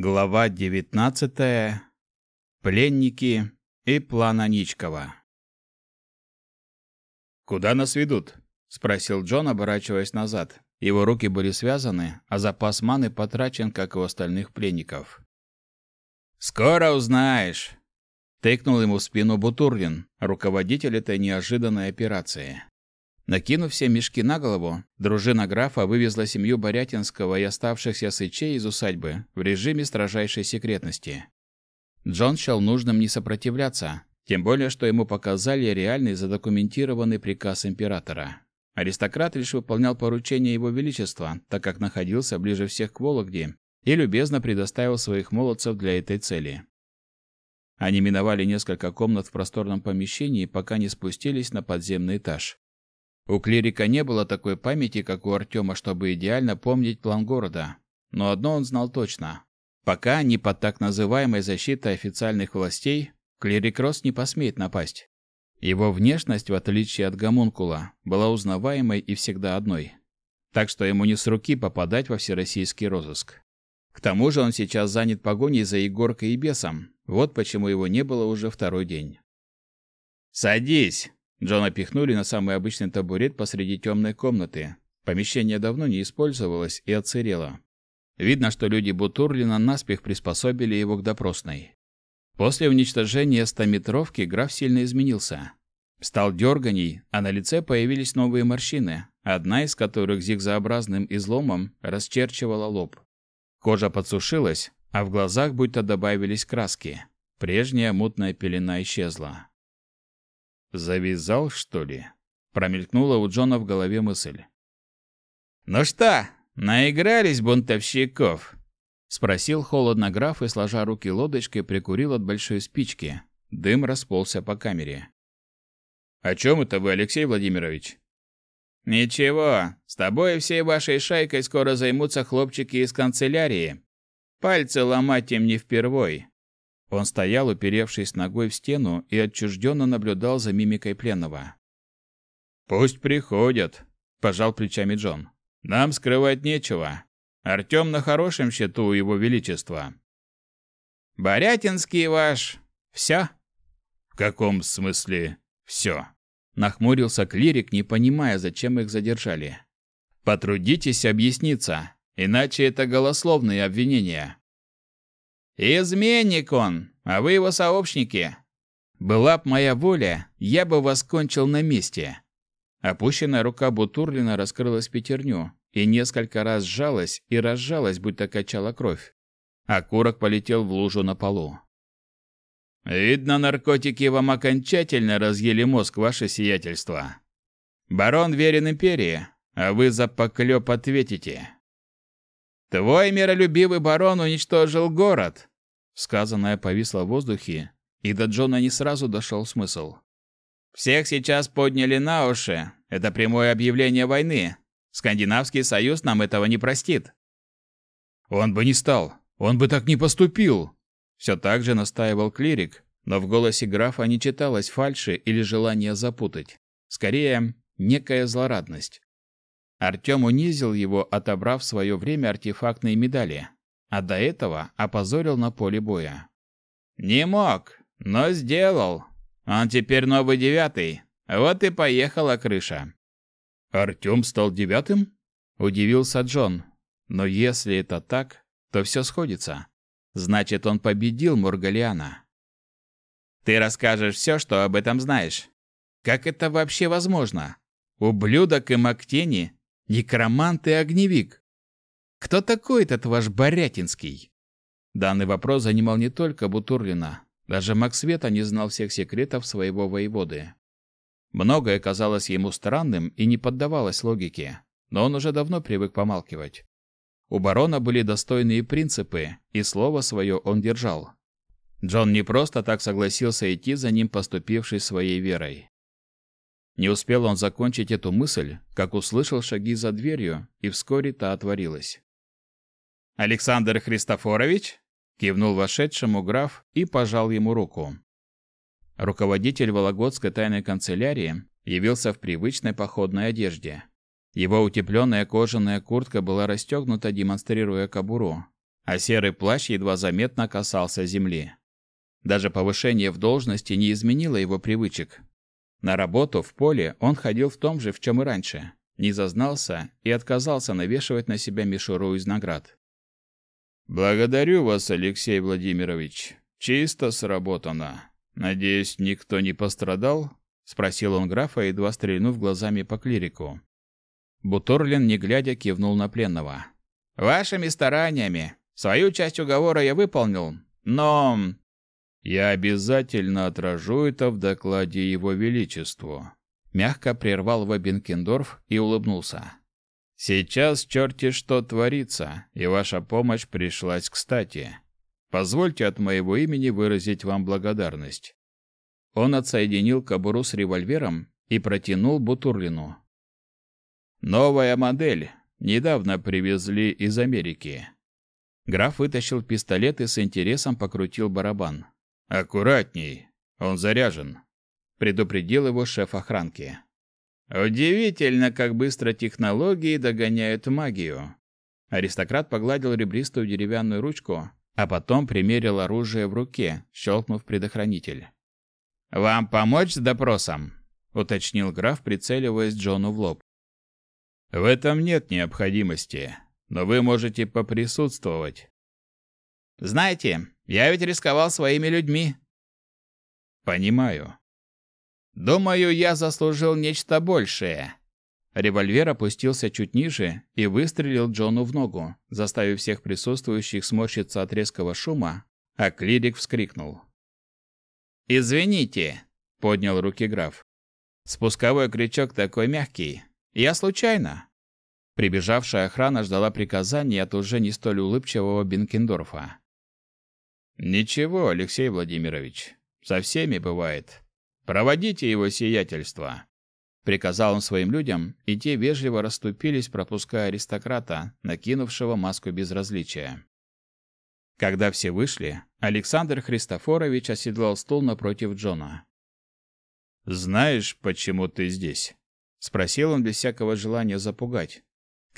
Глава 19. Пленники и план Аничкова. «Куда нас ведут?» — спросил Джон, оборачиваясь назад. Его руки были связаны, а запас маны потрачен, как и у остальных пленников. «Скоро узнаешь!» — тыкнул ему в спину Бутурлин, руководитель этой неожиданной операции. Накинув все мешки на голову, дружина графа вывезла семью Борятинского и оставшихся сычей из усадьбы в режиме строжайшей секретности. Джон счел нужным не сопротивляться, тем более, что ему показали реальный задокументированный приказ императора. Аристократ лишь выполнял поручения его величества, так как находился ближе всех к Вологде и любезно предоставил своих молодцев для этой цели. Они миновали несколько комнат в просторном помещении, пока не спустились на подземный этаж. У клирика не было такой памяти, как у Артема, чтобы идеально помнить план города. Но одно он знал точно. Пока не под так называемой защитой официальных властей, клирик Рос не посмеет напасть. Его внешность, в отличие от гомункула, была узнаваемой и всегда одной. Так что ему не с руки попадать во всероссийский розыск. К тому же он сейчас занят погоней за Егоркой и бесом. Вот почему его не было уже второй день. «Садись!» Джона пихнули на самый обычный табурет посреди темной комнаты. Помещение давно не использовалось и отсырело. Видно, что люди Бутурлина наспех приспособили его к допросной. После уничтожения стометровки граф сильно изменился. Стал дерганей, а на лице появились новые морщины, одна из которых зигзообразным изломом расчерчивала лоб. Кожа подсушилась, а в глазах будто добавились краски. Прежняя мутная пелена исчезла. Завязал, что ли? Промелькнула у Джона в голове мысль. Ну что, наигрались бунтовщиков? спросил холодно граф и сложа руки лодочкой прикурил от большой спички. Дым расползся по камере. О чем это вы, Алексей Владимирович? Ничего, с тобой и всей вашей шайкой скоро займутся хлопчики из канцелярии. Пальцы ломать им не впервой. Он стоял, уперевшись ногой в стену, и отчужденно наблюдал за мимикой пленного. «Пусть приходят», — пожал плечами Джон. «Нам скрывать нечего. Артем на хорошем счету у его величества». «Борятинский ваш... все?» «В каком смысле все?» Нахмурился клирик, не понимая, зачем их задержали. «Потрудитесь объясниться, иначе это голословные обвинения». «Изменник он, а вы его сообщники. Была б моя воля, я бы вас кончил на месте». Опущенная рука Бутурлина раскрылась пятерню и несколько раз сжалась и разжалась, будто качала кровь. Окурок полетел в лужу на полу. «Видно, наркотики вам окончательно разъели мозг, ваше сиятельство. Барон верен империи, а вы за поклеп ответите». «Твой миролюбивый барон уничтожил город, Сказанное повисло в воздухе, и до Джона не сразу дошел смысл. «Всех сейчас подняли на уши. Это прямое объявление войны. Скандинавский союз нам этого не простит». «Он бы не стал. Он бы так не поступил!» Все так же настаивал клирик, но в голосе графа не читалось фальши или желания запутать. Скорее, некая злорадность. Артем унизил его, отобрав в свое время артефактные медали а до этого опозорил на поле боя. Не мог, но сделал. Он теперь новый девятый. Вот и поехала крыша. Артем стал девятым? Удивился Джон. Но если это так, то все сходится. Значит, он победил Моргалиана. Ты расскажешь все, что об этом знаешь. Как это вообще возможно? Ублюдок и Мактени, некромант и огневик. Кто такой этот ваш Борятинский? Данный вопрос занимал не только Бутурлина. Даже Максвета не знал всех секретов своего воеводы. Многое казалось ему странным и не поддавалось логике, но он уже давно привык помалкивать. У барона были достойные принципы, и слово свое он держал. Джон не просто так согласился идти за ним, поступивший своей верой. Не успел он закончить эту мысль, как услышал шаги за дверью, и вскоре та отворилась. Александр Христофорович кивнул вошедшему граф и пожал ему руку. Руководитель Вологодской тайной канцелярии явился в привычной походной одежде. Его утепленная кожаная куртка была расстегнута, демонстрируя кобуру, а серый плащ едва заметно касался земли. Даже повышение в должности не изменило его привычек. На работу в поле он ходил в том же, в чем и раньше. Не зазнался и отказался навешивать на себя мишуру из наград. «Благодарю вас, Алексей Владимирович. Чисто сработано. Надеюсь, никто не пострадал?» — спросил он графа, едва стрельнув глазами по клирику. Буторлин, не глядя, кивнул на пленного. «Вашими стараниями. Свою часть уговора я выполнил, но я обязательно отражу это в докладе его величеству. Мягко прервал его Бенкендорф и улыбнулся. Сейчас черти что творится, и ваша помощь пришлась кстати. Позвольте от моего имени выразить вам благодарность. Он отсоединил кобуру с револьвером и протянул Бутурлину. Новая модель. Недавно привезли из Америки. Граф вытащил пистолет и с интересом покрутил барабан. Аккуратней, он заряжен, предупредил его шеф охранки. Удивительно, как быстро технологии догоняют магию. Аристократ погладил ребристую деревянную ручку, а потом примерил оружие в руке, щелкнув предохранитель. «Вам помочь с допросом?» — уточнил граф, прицеливаясь Джону в лоб. «В этом нет необходимости, но вы можете поприсутствовать». «Знаете, я ведь рисковал своими людьми. Понимаю. Думаю, я заслужил нечто большее. Револьвер опустился чуть ниже и выстрелил Джону в ногу, заставив всех присутствующих сморщиться от резкого шума, а клирик вскрикнул. «Извините», — поднял руки граф. «Спусковой крючок такой мягкий. Я случайно». Прибежавшая охрана ждала приказаний от уже не столь улыбчивого Бенкендорфа. Ничего, Алексей Владимирович, со всеми бывает. Проводите его сиятельство, приказал он своим людям, и те вежливо расступились, пропуская аристократа, накинувшего маску безразличия. Когда все вышли, Александр Христофорович оседлал стул напротив Джона. Знаешь, почему ты здесь? спросил он без всякого желания запугать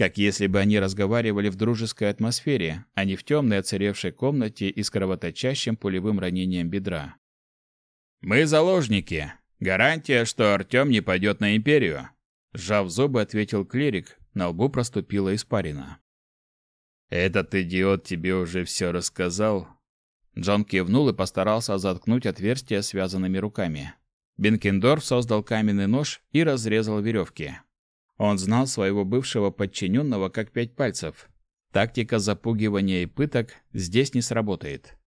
как если бы они разговаривали в дружеской атмосфере, а не в темной оцаревшей комнате и с кровоточащим пулевым ранением бедра. «Мы заложники. Гарантия, что Артем не пойдет на империю», — сжав зубы, ответил клирик, на лбу проступила испарина. «Этот идиот тебе уже все рассказал?» Джон кивнул и постарался заткнуть отверстие связанными руками. Бенкендорф создал каменный нож и разрезал веревки. Он знал своего бывшего подчиненного как пять пальцев. Тактика запугивания и пыток здесь не сработает.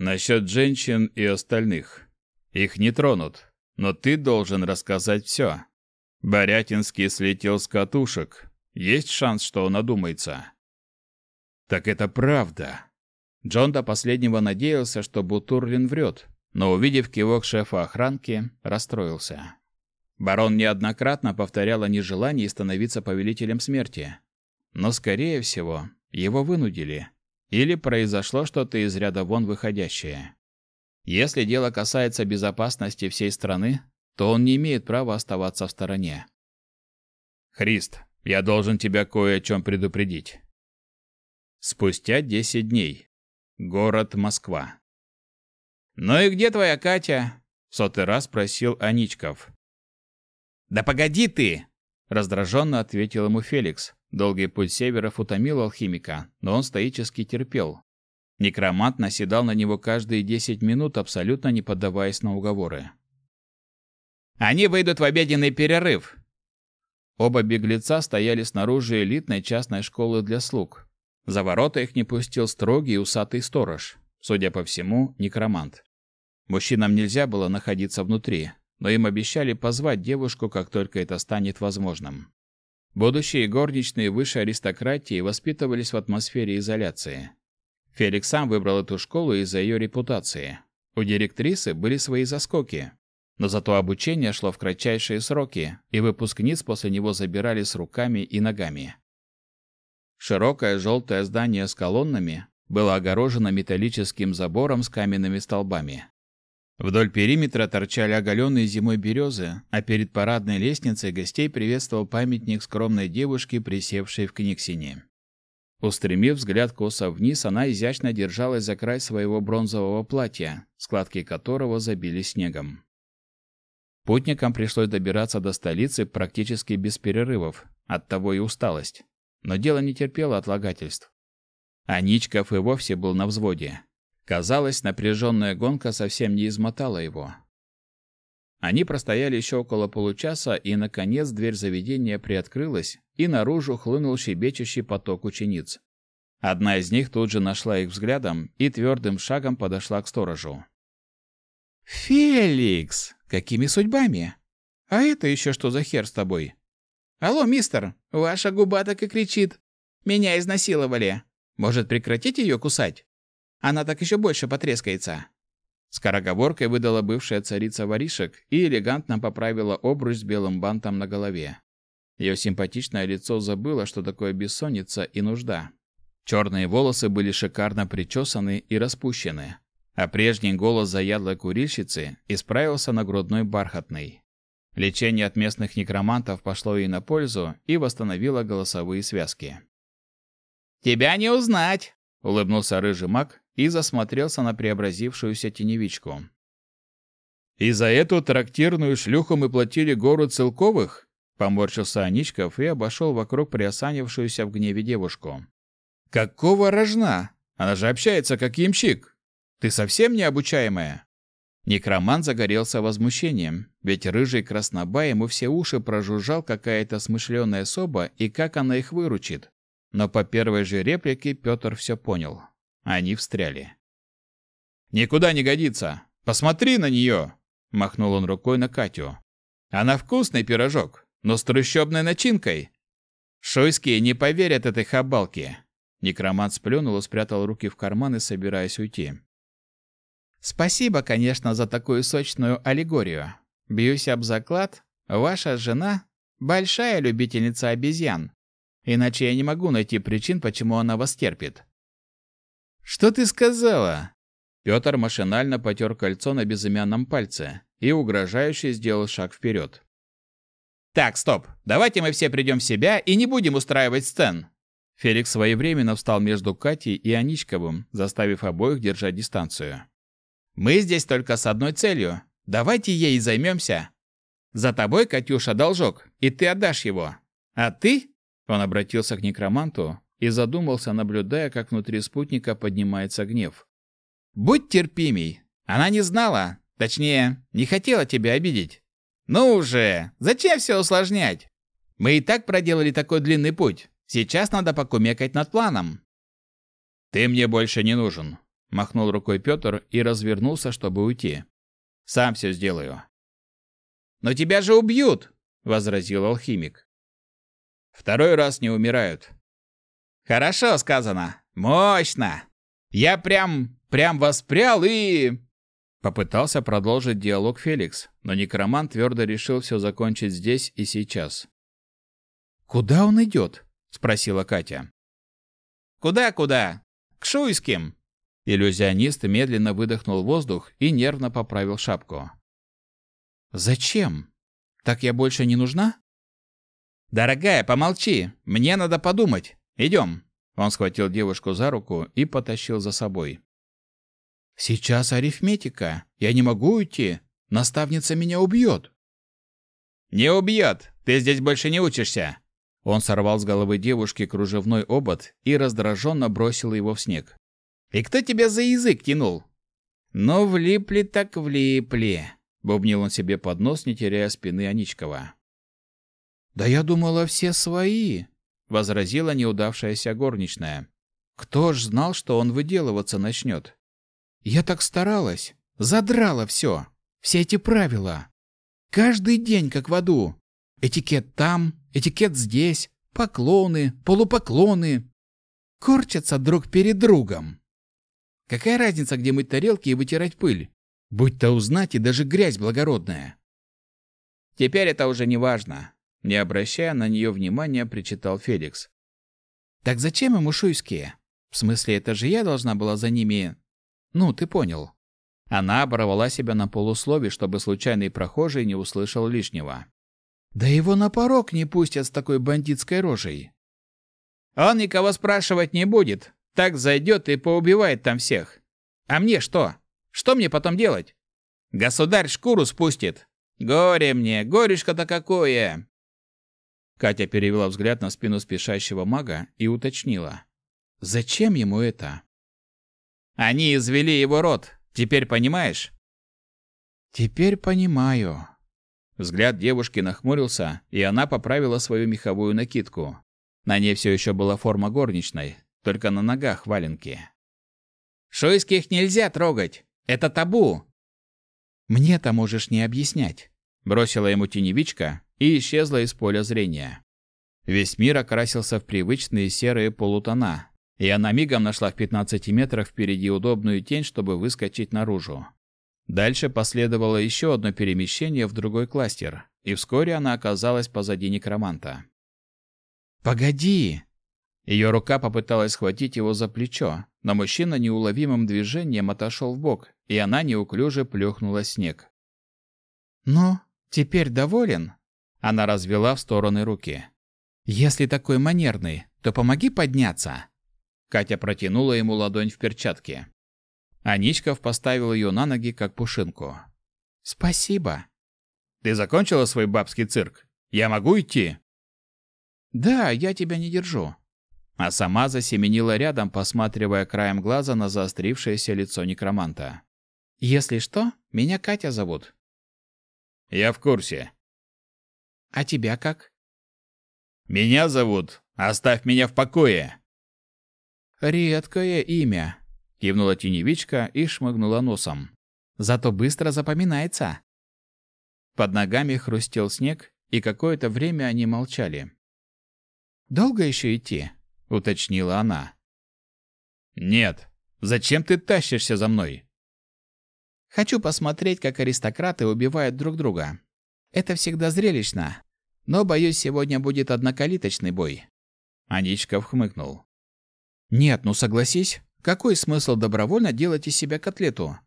Насчет женщин и остальных. Их не тронут, но ты должен рассказать все. Борятинский слетел с катушек. Есть шанс, что он одумается. Так это правда. Джон до последнего надеялся, что Бутурлин врет, но увидев кивок шефа охранки, расстроился. Барон неоднократно повторял о нежелании становиться повелителем смерти. Но, скорее всего, его вынудили. Или произошло что-то из ряда вон выходящее. Если дело касается безопасности всей страны, то он не имеет права оставаться в стороне. «Христ, я должен тебя кое о чем предупредить». Спустя десять дней. Город Москва. «Ну и где твоя Катя?» — в сотый раз спросил Аничков. «Да погоди ты!» – раздраженно ответил ему Феликс. Долгий путь северов утомил алхимика, но он стоически терпел. Некромант наседал на него каждые десять минут, абсолютно не поддаваясь на уговоры. «Они выйдут в обеденный перерыв!» Оба беглеца стояли снаружи элитной частной школы для слуг. За ворота их не пустил строгий усатый сторож, судя по всему, некромант. Мужчинам нельзя было находиться внутри, но им обещали позвать девушку, как только это станет возможным. Будущие горничные высшей аристократии воспитывались в атмосфере изоляции. Феликс сам выбрал эту школу из-за ее репутации. У директрисы были свои заскоки, но зато обучение шло в кратчайшие сроки, и выпускниц после него забирали с руками и ногами. Широкое желтое здание с колоннами было огорожено металлическим забором с каменными столбами. Вдоль периметра торчали оголенные зимой березы, а перед парадной лестницей гостей приветствовал памятник скромной девушке, присевшей в книгсине. Устремив взгляд косо вниз, она изящно держалась за край своего бронзового платья, складки которого забили снегом. Путникам пришлось добираться до столицы практически без перерывов, оттого и усталость. Но дело не терпело отлагательств. А и вовсе был на взводе. Казалось, напряженная гонка совсем не измотала его. Они простояли еще около получаса, и, наконец, дверь заведения приоткрылась, и наружу хлынул щебечущий поток учениц. Одна из них тут же нашла их взглядом и твердым шагом подошла к сторожу. «Феликс! Какими судьбами? А это еще что за хер с тобой?» «Алло, мистер, ваша губа так и кричит. Меня изнасиловали. Может, прекратить ее кусать? Она так еще больше потрескается». Скороговоркой выдала бывшая царица воришек и элегантно поправила обруч с белым бантом на голове. Ее симпатичное лицо забыло, что такое бессонница и нужда. Черные волосы были шикарно причесаны и распущены, а прежний голос заядлой курильщицы исправился на грудной бархатный. Лечение от местных некромантов пошло ей на пользу и восстановило голосовые связки. «Тебя не узнать!» — улыбнулся рыжий маг и засмотрелся на преобразившуюся теневичку. «И за эту трактирную шлюху мы платили гору целковых?» Поморщился Аничков и обошел вокруг приосанившуюся в гневе девушку. «Какого рожна? Она же общается как ямщик. Ты совсем необучаемая?» Некроман загорелся возмущением, ведь рыжий краснобай ему все уши прожужжал какая-то смышленая особа и как она их выручит. Но по первой же реплике Петр все понял. Они встряли. «Никуда не годится! Посмотри на нее!» Махнул он рукой на Катю. «Она вкусный пирожок, но с трущобной начинкой. Шойские не поверят этой хабалке». Некромант сплюнул и спрятал руки в карманы, собираясь уйти. «Спасибо, конечно, за такую сочную аллегорию. Бьюсь об заклад, ваша жена – большая любительница обезьян. Иначе я не могу найти причин, почему она вас терпит. «Что ты сказала?» Петр машинально потер кольцо на безымянном пальце и угрожающе сделал шаг вперед. «Так, стоп! Давайте мы все придем в себя и не будем устраивать сцен!» Феликс своевременно встал между Катей и Аничковым, заставив обоих держать дистанцию. «Мы здесь только с одной целью. Давайте ей займемся. За тобой, Катюша, должок, и ты отдашь его. А ты...» Он обратился к некроманту, и задумался, наблюдая, как внутри спутника поднимается гнев. «Будь терпимей! Она не знала, точнее, не хотела тебя обидеть. Ну уже, зачем все усложнять? Мы и так проделали такой длинный путь. Сейчас надо покумекать над планом». «Ты мне больше не нужен», — махнул рукой Петр и развернулся, чтобы уйти. «Сам все сделаю». «Но тебя же убьют!» — возразил алхимик. «Второй раз не умирают. Хорошо сказано. Мощно. Я прям, прям воспрял и... Попытался продолжить диалог Феликс, но некромант твердо решил все закончить здесь и сейчас. «Куда он идет?» — спросила Катя. «Куда-куда? К Шуйским!» Иллюзионист медленно выдохнул воздух и нервно поправил шапку. «Зачем? Так я больше не нужна?» «Дорогая, помолчи! Мне надо подумать!» Идем!» Он схватил девушку за руку и потащил за собой. «Сейчас арифметика. Я не могу уйти. Наставница меня убьет». «Не убьет. Ты здесь больше не учишься». Он сорвал с головы девушки кружевной обод и раздраженно бросил его в снег. «И кто тебя за язык тянул?» «Ну, влипли так влипли», — бубнил он себе под нос, не теряя спины Аничкова. «Да я думала, все свои», возразила неудавшаяся горничная. Кто ж знал, что он выделываться начнет? Я так старалась, задрала все, все эти правила. Каждый день как в аду. Этикет там, этикет здесь, поклоны, полупоклоны. Корчатся друг перед другом. Какая разница, где мыть тарелки и вытирать пыль? Будь то узнать и даже грязь благородная. Теперь это уже не важно. Не обращая на нее внимания, причитал Феликс. «Так зачем ему шуйские? В смысле, это же я должна была за ними... Ну, ты понял». Она оборвала себя на полуслове, чтобы случайный прохожий не услышал лишнего. «Да его на порог не пустят с такой бандитской рожей!» Он никого спрашивать не будет. Так зайдет и поубивает там всех. А мне что? Что мне потом делать? Государь шкуру спустит. Горе мне, горюшка-то какое!» Катя перевела взгляд на спину спешащего мага и уточнила. «Зачем ему это?» «Они извели его род. Теперь понимаешь?» «Теперь понимаю». Взгляд девушки нахмурился, и она поправила свою меховую накидку. На ней все еще была форма горничной, только на ногах валенки. «Шуйских нельзя трогать! Это табу!» «Мне-то можешь не объяснять», — бросила ему теневичка и исчезла из поля зрения. Весь мир окрасился в привычные серые полутона, и она мигом нашла в 15 метрах впереди удобную тень, чтобы выскочить наружу. Дальше последовало еще одно перемещение в другой кластер, и вскоре она оказалась позади некроманта. «Погоди!» Ее рука попыталась схватить его за плечо, но мужчина неуловимым движением отошел в бок, и она неуклюже плюхнула снег. «Ну, теперь доволен?» Она развела в стороны руки. «Если такой манерный, то помоги подняться!» Катя протянула ему ладонь в перчатке. Аничков поставил ее на ноги, как пушинку. «Спасибо!» «Ты закончила свой бабский цирк? Я могу идти?» «Да, я тебя не держу а сама засеменила рядом, посматривая краем глаза на заострившееся лицо некроманта. «Если что, меня Катя зовут». «Я в курсе». «А тебя как?» «Меня зовут. Оставь меня в покое». «Редкое имя», — кивнула теневичка и шмыгнула носом. «Зато быстро запоминается». Под ногами хрустел снег, и какое-то время они молчали. «Долго еще идти?» уточнила она. Нет. Зачем ты тащишься за мной? Хочу посмотреть, как аристократы убивают друг друга. Это всегда зрелищно. Но боюсь, сегодня будет однокалиточный бой. Аничков хмыкнул. Нет, ну согласись, какой смысл добровольно делать из себя котлету?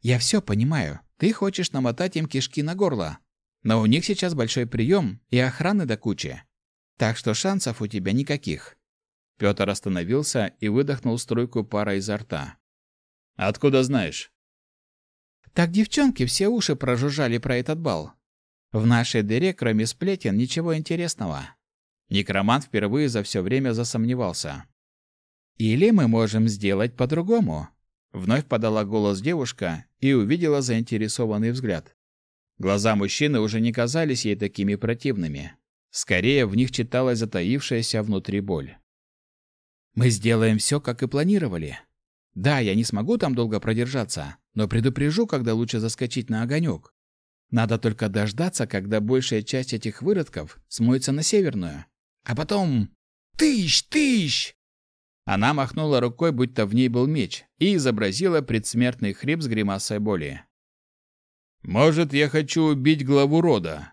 Я все понимаю. Ты хочешь намотать им кишки на горло. Но у них сейчас большой прием и охраны до кучи. Так что шансов у тебя никаких. Петр остановился и выдохнул струйку пара изо рта. «Откуда знаешь?» «Так девчонки все уши прожужжали про этот бал. В нашей дыре, кроме сплетен, ничего интересного». Некромант впервые за все время засомневался. «Или мы можем сделать по-другому?» Вновь подала голос девушка и увидела заинтересованный взгляд. Глаза мужчины уже не казались ей такими противными. Скорее, в них читалась затаившаяся внутри боль. Мы сделаем все, как и планировали. Да, я не смогу там долго продержаться, но предупрежу, когда лучше заскочить на огонек. Надо только дождаться, когда большая часть этих выродков смоется на северную. А потом... Тыщ, тыщ! Она махнула рукой, будто в ней был меч, и изобразила предсмертный хрип с гримасой боли. «Может, я хочу убить главу рода?»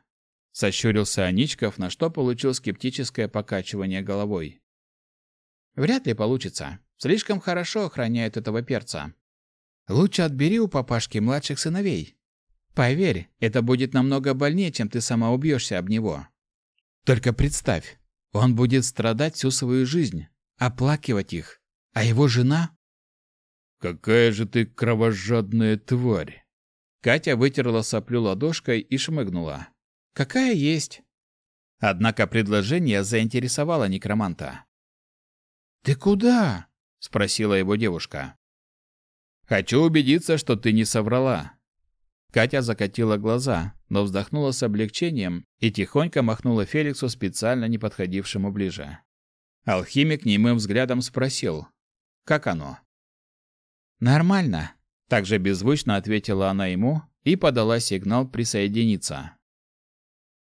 Сощурился Аничков, на что получил скептическое покачивание головой. Вряд ли получится. Слишком хорошо охраняют этого перца. Лучше отбери у папашки младших сыновей. Поверь, это будет намного больнее, чем ты сама убьешься об него. Только представь, он будет страдать всю свою жизнь, оплакивать их, а его жена... Какая же ты кровожадная тварь! Катя вытерла соплю ладошкой и шмыгнула. Какая есть. Однако предложение заинтересовало некроманта. «Ты куда?» — спросила его девушка. «Хочу убедиться, что ты не соврала». Катя закатила глаза, но вздохнула с облегчением и тихонько махнула Феликсу, специально не подходившему ближе. Алхимик немым взглядом спросил, «Как оно?» «Нормально», — также беззвучно ответила она ему и подала сигнал присоединиться.